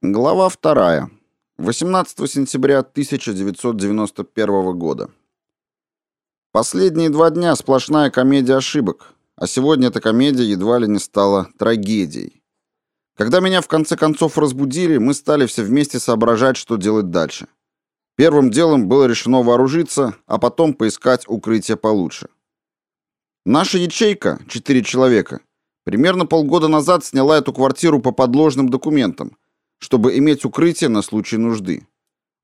Глава 2. 18 сентября 1991 года. Последние два дня сплошная комедия ошибок, а сегодня эта комедия едва ли не стала трагедией. Когда меня в конце концов разбудили, мы стали все вместе соображать, что делать дальше. Первым делом было решено вооружиться, а потом поискать укрытие получше. Наша ячейка, четыре человека, примерно полгода назад сняла эту квартиру по подложным документам, чтобы иметь укрытие на случай нужды.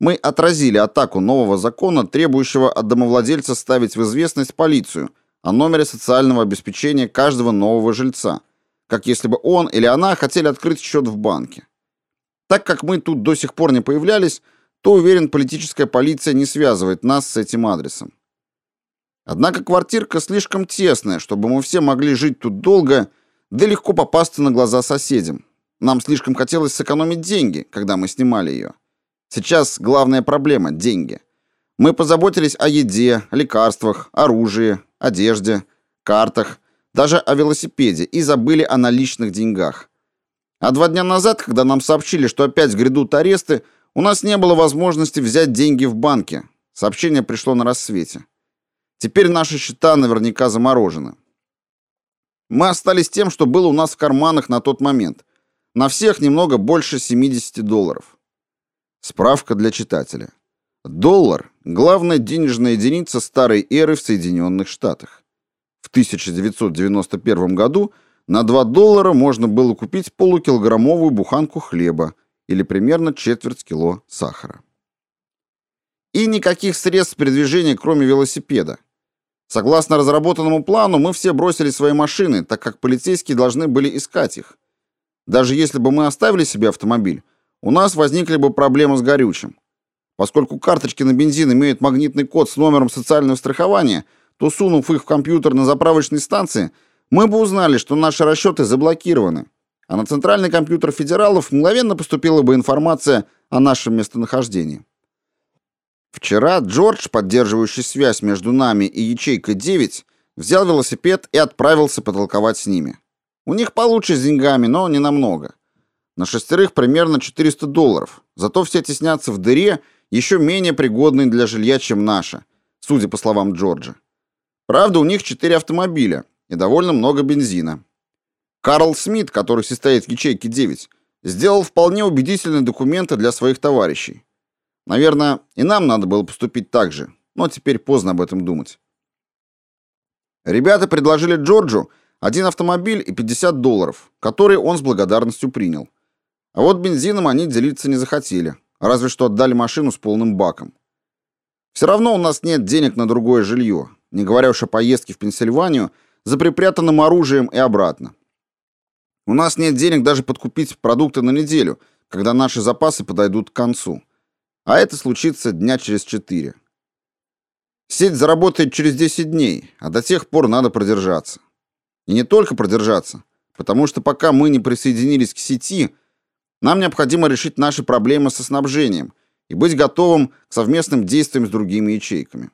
Мы отразили атаку нового закона, требующего от домовладельца ставить в известность полицию о номере социального обеспечения каждого нового жильца, как если бы он или она хотели открыть счет в банке. Так как мы тут до сих пор не появлялись, то, уверен, политическая полиция не связывает нас с этим адресом. Однако квартирка слишком тесная, чтобы мы все могли жить тут долго, да легко попасться на глаза соседям. Нам слишком хотелось сэкономить деньги, когда мы снимали ее. Сейчас главная проблема – деньги. Мы позаботились о еде, лекарствах, оружии, одежде, картах, даже о велосипеде и забыли о наличных деньгах. А два дня назад, когда нам сообщили, что опять грядут аресты, у нас не было возможности взять деньги в банке. Сообщение пришло на рассвете. Теперь наши счета наверняка заморожены. Мы остались тем, что было у нас в карманах на тот момент – на всех немного больше 70 долларов. Справка для читателя. Доллар – главная денежная единица старой эры в Соединенных Штатах. В 1991 году на 2 доллара можно было купить полукилограммовую буханку хлеба или примерно четверть кило сахара. И никаких средств передвижения, кроме велосипеда. Согласно разработанному плану, мы все бросили свои машины, так как полицейские должны были искать их. Даже если бы мы оставили себе автомобиль, у нас возникли бы проблемы с горючим. Поскольку карточки на бензин имеют магнитный код с номером социального страхования, то сунув их в компьютер на заправочной станции, мы бы узнали, что наши расчеты заблокированы. А на центральный компьютер федералов мгновенно поступила бы информация о нашем местонахождении. Вчера Джордж, поддерживающий связь между нами и ячейкой 9, взял велосипед и отправился потолковать с ними. У них получше с деньгами, но не намного. На шестерых примерно 400 долларов. Зато все теснятся в дыре, еще менее пригодной для жилья, чем наша, судя по словам Джорджа. Правда, у них четыре автомобиля и довольно много бензина. Карл Смит, который состоит в ячейке 9, сделал вполне убедительные документы для своих товарищей. Наверное, и нам надо было поступить так же, но теперь поздно об этом думать. Ребята предложили Джорджу один автомобиль и 50 долларов, которые он с благодарностью принял. А вот бензином они делиться не захотели, разве что отдали машину с полным баком. Все равно у нас нет денег на другое жилье, не говоря уж о поездке в Пенсильванию за припрятанным оружием и обратно. У нас нет денег даже подкупить продукты на неделю, когда наши запасы подойдут к концу. А это случится дня через четыре. Сеть заработает через 10 дней, а до тех пор надо продержаться. И не только продержаться, потому что пока мы не присоединились к сети, нам необходимо решить наши проблемы со снабжением и быть готовым к совместным действиям с другими ячейками.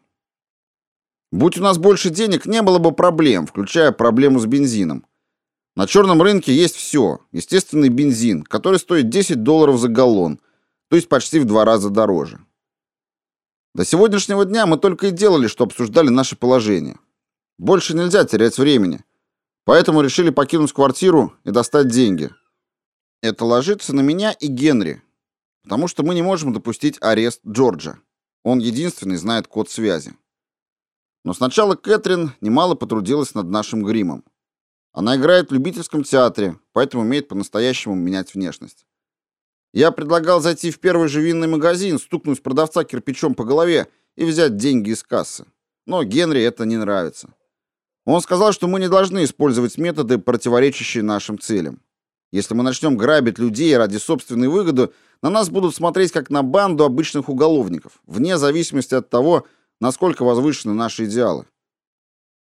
Будь у нас больше денег, не было бы проблем, включая проблему с бензином. На черном рынке есть все. Естественный бензин, который стоит 10 долларов за галлон, то есть почти в два раза дороже. До сегодняшнего дня мы только и делали, что обсуждали наше положение. Больше нельзя терять времени. Поэтому решили покинуть квартиру и достать деньги. Это ложится на меня и Генри, потому что мы не можем допустить арест Джорджа. Он единственный знает код связи. Но сначала Кэтрин немало потрудилась над нашим гримом. Она играет в любительском театре, поэтому умеет по-настоящему менять внешность. Я предлагал зайти в первый же винный магазин, стукнуть продавца кирпичом по голове и взять деньги из кассы. Но Генри это не нравится. Он сказал, что мы не должны использовать методы, противоречащие нашим целям. Если мы начнем грабить людей ради собственной выгоды, на нас будут смотреть как на банду обычных уголовников, вне зависимости от того, насколько возвышены наши идеалы.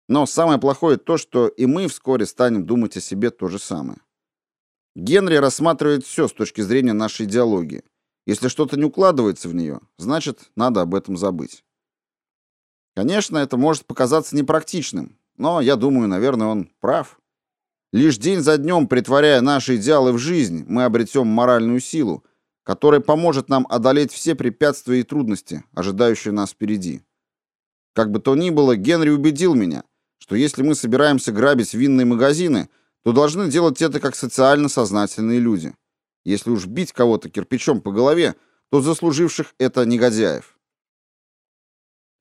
Но самое плохое то, что и мы вскоре станем думать о себе то же самое. Генри рассматривает все с точки зрения нашей идеологии. Если что-то не укладывается в нее, значит, надо об этом забыть. Конечно, это может показаться непрактичным, но я думаю, наверное, он прав. Лишь день за днем, притворяя наши идеалы в жизнь, мы обретем моральную силу, которое поможет нам одолеть все препятствия и трудности, ожидающие нас впереди. Как бы то ни было, Генри убедил меня, что если мы собираемся грабить винные магазины, то должны делать это как социально сознательные люди. Если уж бить кого-то кирпичом по голове, то заслуживших это негодяев.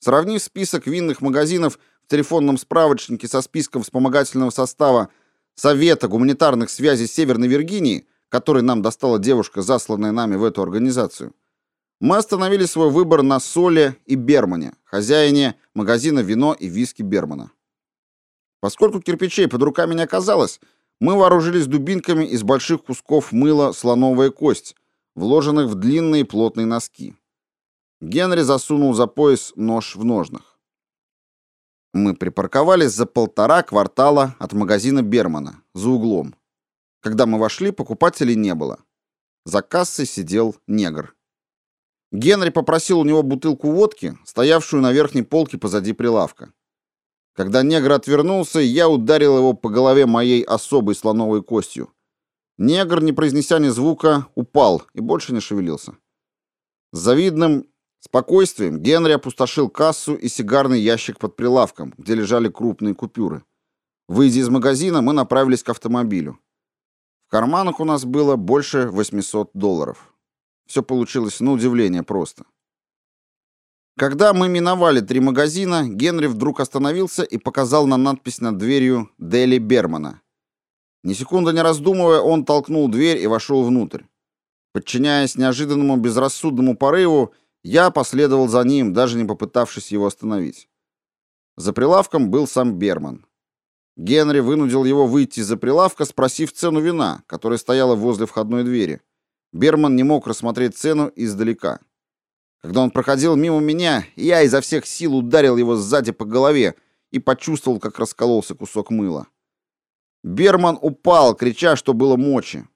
Сравнив список винных магазинов в телефонном справочнике со списком вспомогательного состава Совета гуманитарных связей Северной Виргинии, который нам достала девушка, засланная нами в эту организацию, мы остановили свой выбор на Соле и Бермане, хозяине магазина вино и виски Бермана. Поскольку кирпичей под руками не оказалось, мы вооружились дубинками из больших кусков мыла слоновая кость, вложенных в длинные плотные носки. Генри засунул за пояс нож в ножнах. Мы припарковались за полтора квартала от магазина Бермана, за углом. Когда мы вошли, покупателей не было. За кассой сидел негр. Генри попросил у него бутылку водки, стоявшую на верхней полке позади прилавка. Когда негр отвернулся, я ударил его по голове моей особой слоновой костью. Негр, не произнеся ни звука, упал и больше не шевелился. С завидным спокойствием Генри опустошил кассу и сигарный ящик под прилавком, где лежали крупные купюры. Выйдя из магазина, мы направились к автомобилю. В карманах у нас было больше 800 долларов. Все получилось на удивление просто. Когда мы миновали три магазина, Генри вдруг остановился и показал на надпись над дверью «Дели Бермана». Ни секунды не раздумывая, он толкнул дверь и вошел внутрь. Подчиняясь неожиданному безрассудному порыву, я последовал за ним, даже не попытавшись его остановить. За прилавком был сам Берман. Генри вынудил его выйти из-за прилавка, спросив цену вина, которая стояла возле входной двери. Берман не мог рассмотреть цену издалека. Когда он проходил мимо меня, я изо всех сил ударил его сзади по голове и почувствовал, как раскололся кусок мыла. Берман упал, крича, что было мочи.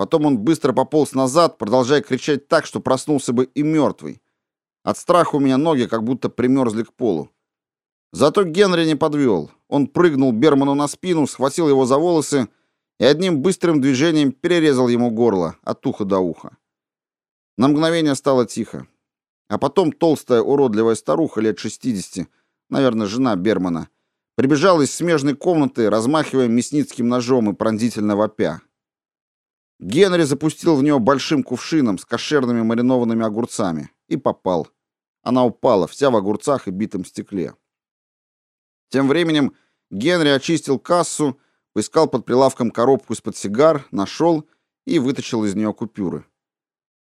Потом он быстро пополз назад, продолжая кричать так, что проснулся бы и мертвый. От страха у меня ноги как будто примерзли к полу. Зато Генри не подвел. Он прыгнул Берману на спину, схватил его за волосы и одним быстрым движением перерезал ему горло от уха до уха. На мгновение стало тихо. А потом толстая уродливая старуха лет 60, наверное, жена Бермана, прибежала из смежной комнаты, размахивая мясницким ножом и пронзительно вопя. Генри запустил в нее большим кувшином с кошерными маринованными огурцами и попал. Она упала, вся в огурцах и битом стекле. Тем временем Генри очистил кассу, поискал под прилавком коробку из-под сигар, нашел и вытащил из нее купюры.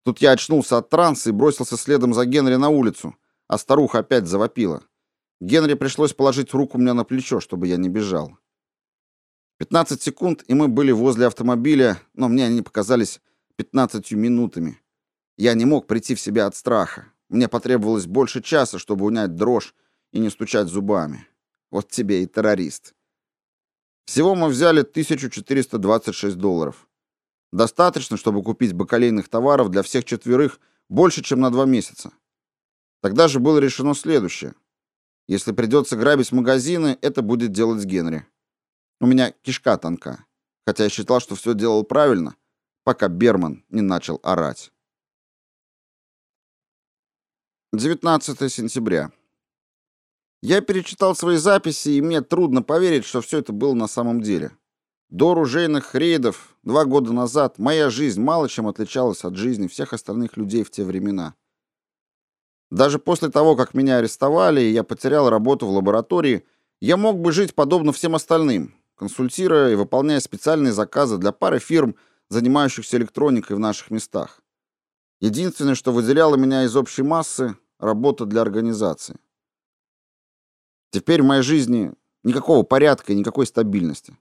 Тут я очнулся от транса и бросился следом за Генри на улицу, а старуха опять завопила. Генри пришлось положить руку мне на плечо, чтобы я не бежал. 15 секунд, и мы были возле автомобиля, но мне они показались 15 минутами. Я не мог прийти в себя от страха. Мне потребовалось больше часа, чтобы унять дрожь и не стучать зубами. Вот тебе и террорист. Всего мы взяли 1426 долларов. Достаточно, чтобы купить бакалейных товаров для всех четверых больше, чем на два месяца. Тогда же было решено следующее. Если придется грабить магазины, это будет делать Генри. У меня кишка тонка, хотя я считал, что все делал правильно, пока Берман не начал орать. 19 сентября. Я перечитал свои записи, и мне трудно поверить, что все это было на самом деле. До оружейных рейдов два года назад моя жизнь мало чем отличалась от жизни всех остальных людей в те времена. Даже после того, как меня арестовали и я потерял работу в лаборатории, я мог бы жить подобно всем остальным, консультируя и выполняя специальные заказы для пары фирм, занимающихся электроникой в наших местах. Единственное, что выделяло меня из общей массы работа для организации. Теперь в моей жизни никакого порядка и никакой стабильности.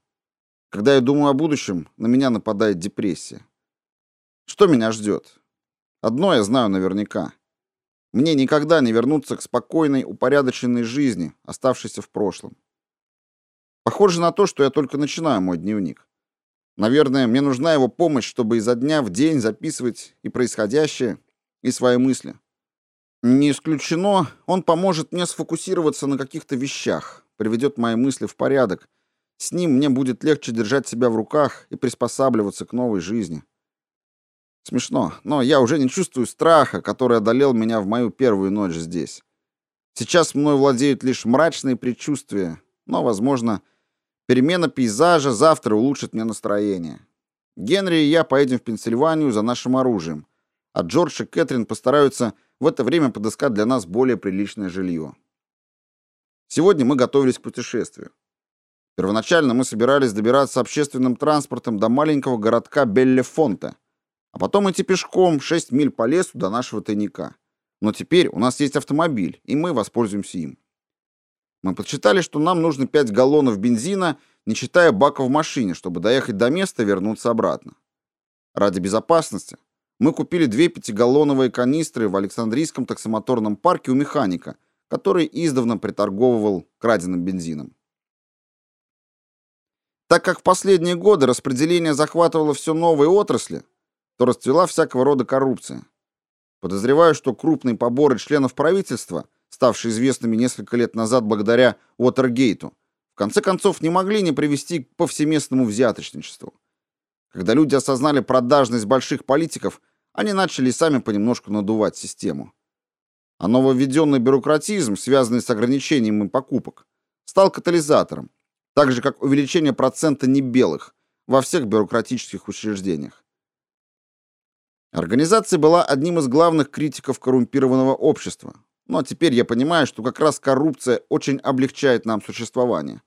Когда я думаю о будущем, на меня нападает депрессия. Что меня ждет? Одно я знаю наверняка. Мне никогда не вернуться к спокойной, упорядоченной жизни, оставшейся в прошлом. Похоже на то, что я только начинаю мой дневник. Наверное, мне нужна его помощь, чтобы изо дня в день записывать и происходящее, и свои мысли. Не исключено, он поможет мне сфокусироваться на каких-то вещах, приведет мои мысли в порядок, с ним мне будет легче держать себя в руках и приспосабливаться к новой жизни. Смешно, но я уже не чувствую страха, который одолел меня в мою первую ночь здесь. Сейчас мной владеют лишь мрачные предчувствия, но, возможно, перемена пейзажа завтра улучшит мне настроение. Генри и я поедем в Пенсильванию за нашим оружием, а Джордж и Кэтрин постараются в это время подыскать для нас более приличное жилье. Сегодня мы готовились к путешествию. Первоначально мы собирались добираться общественным транспортом до маленького городка Беллефонте, а потом идти пешком 6 миль по лесу до нашего тайника. Но теперь у нас есть автомобиль, и мы воспользуемся им. Мы подсчитали, что нам нужно 5 галлонов бензина, не считая бака в машине, чтобы доехать до места и вернуться обратно. Ради безопасности мы купили две пятигаллоновые канистры в Александрийском таксомоторном парке у механика, который издавна приторговывал краденым бензином. Так как в последние годы распределение захватывало все новые отрасли, то расцвела всякого рода коррупция. Подозреваю, что крупные поборы членов правительства, ставшие известными несколько лет назад благодаря Уотергейту, в конце концов не могли не привести к повсеместному взяточничеству. Когда люди осознали продажность больших политиков, они начали сами понемножку надувать систему. А нововведенный бюрократизм, связанный с ограничением покупок, стал катализатором, так же как увеличение процента небелых во всех бюрократических учреждениях. Организация была одним из главных критиков коррумпированного общества, но теперь я понимаю, что как раз коррупция очень облегчает нам существование.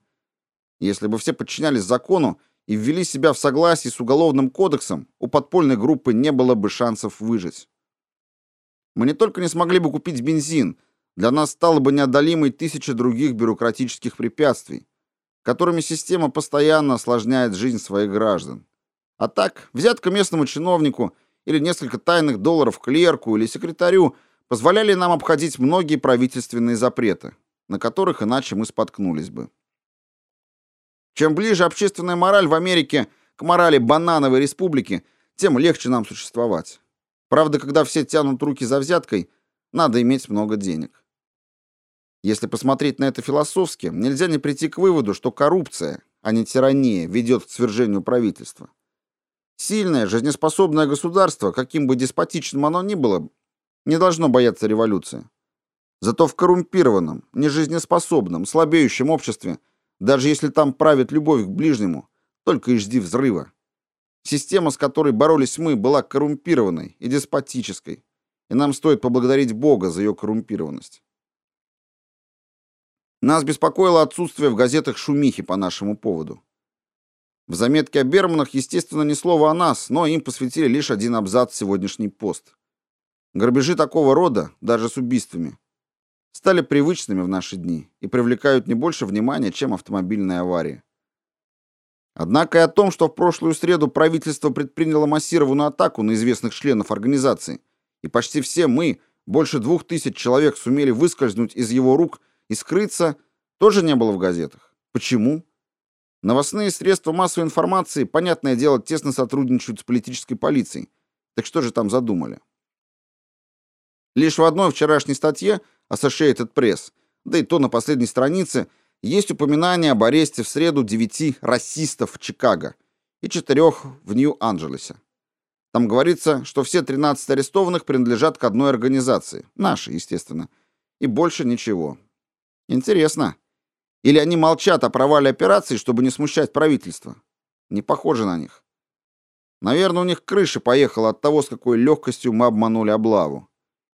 Если бы все подчинялись закону и ввели себя в согласии с уголовным кодексом, у подпольной группы не было бы шансов выжить. Мы не только не смогли бы купить бензин, для нас стало бы неодолимой тысяча других бюрократических препятствий, которыми система постоянно осложняет жизнь своих граждан. А так, взятка местному чиновнику или несколько тайных долларов клерку или секретарю позволяли нам обходить многие правительственные запреты, на которых иначе мы споткнулись бы. Чем ближе общественная мораль в Америке к морали банановой республики, тем легче нам существовать. Правда, когда все тянут руки за взяткой, надо иметь много денег. Если посмотреть на это философски, нельзя не прийти к выводу, что коррупция, а не тирания, ведет к свержению правительства. Сильное, жизнеспособное государство, каким бы деспотичным оно ни было, не должно бояться революции. Зато в коррумпированном, нежизнеспособном, слабеющем обществе, даже если там правит любовь к ближнему, только и жди взрыва. Система, с которой боролись мы, была коррумпированной и деспотической, и нам стоит поблагодарить Бога за ее коррумпированность. Нас беспокоило отсутствие в газетах шумихи по нашему поводу. В заметке о Берманах, естественно, ни слова о нас, но им посвятили лишь один абзац сегодняшний пост. Грабежи такого рода, даже с убийствами, стали привычными в наши дни и привлекают не больше внимания, чем автомобильные аварии. Однако и о том, что в прошлую среду правительство предприняло массированную атаку на известных членов организации, и почти все мы, больше двух тысяч человек, сумели выскользнуть из его рук и скрыться тоже не было в газетах. Почему? Новостные средства массовой информации, понятное дело, тесно сотрудничают с политической полицией. Так что же там задумали? Лишь в одной вчерашней статье Associated Press, да и то на последней странице, есть упоминание об аресте в среду девяти расистов в Чикаго и четырех в Нью-Анджелесе. Там говорится, что все 13 арестованных принадлежат к одной организации, нашей, естественно, и больше ничего. Интересно. Или они молчат о провале операции, чтобы не смущать правительство? Не похоже на них. Наверное, у них крыша поехала от того, с какой легкостью мы обманули облаву.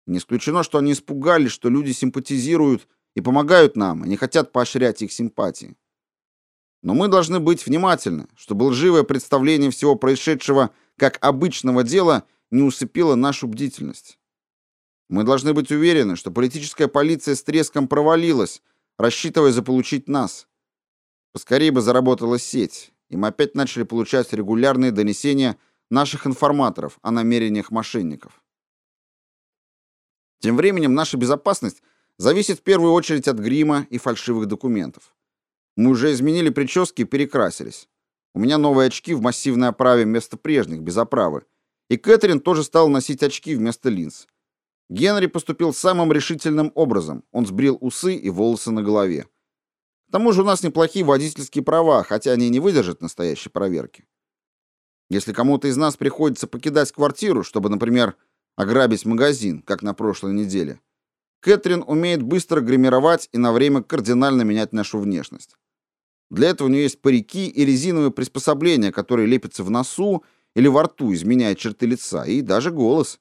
Не исключено, что они испугались, что люди симпатизируют и помогают нам, и не хотят поощрять их симпатии. Но мы должны быть внимательны, чтобы лживое представление всего происшедшего как обычного дела не усыпило нашу бдительность. Мы должны быть уверены, что политическая полиция с треском провалилась, рассчитывая заполучить нас. Поскорее бы заработала сеть, и мы опять начали получать регулярные донесения наших информаторов о намерениях мошенников. Тем временем наша безопасность зависит в первую очередь от грима и фальшивых документов. Мы уже изменили прически и перекрасились. У меня новые очки в массивной оправе вместо прежних, без оправы. И Кэтрин тоже стала носить очки вместо линз. Генри поступил самым решительным образом. Он сбрил усы и волосы на голове. К тому же у нас неплохие водительские права, хотя они не выдержат настоящей проверки. Если кому-то из нас приходится покидать квартиру, чтобы, например, ограбить магазин, как на прошлой неделе, Кэтрин умеет быстро гримировать и на время кардинально менять нашу внешность. Для этого у нее есть парики и резиновые приспособления, которые лепятся в носу или во рту, изменяя черты лица, и даже голос.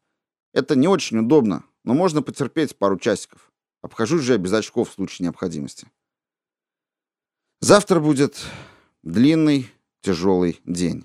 Это не очень удобно, но можно потерпеть пару часиков. Обхожусь же без очков в случае необходимости. Завтра будет длинный, тяжелый день.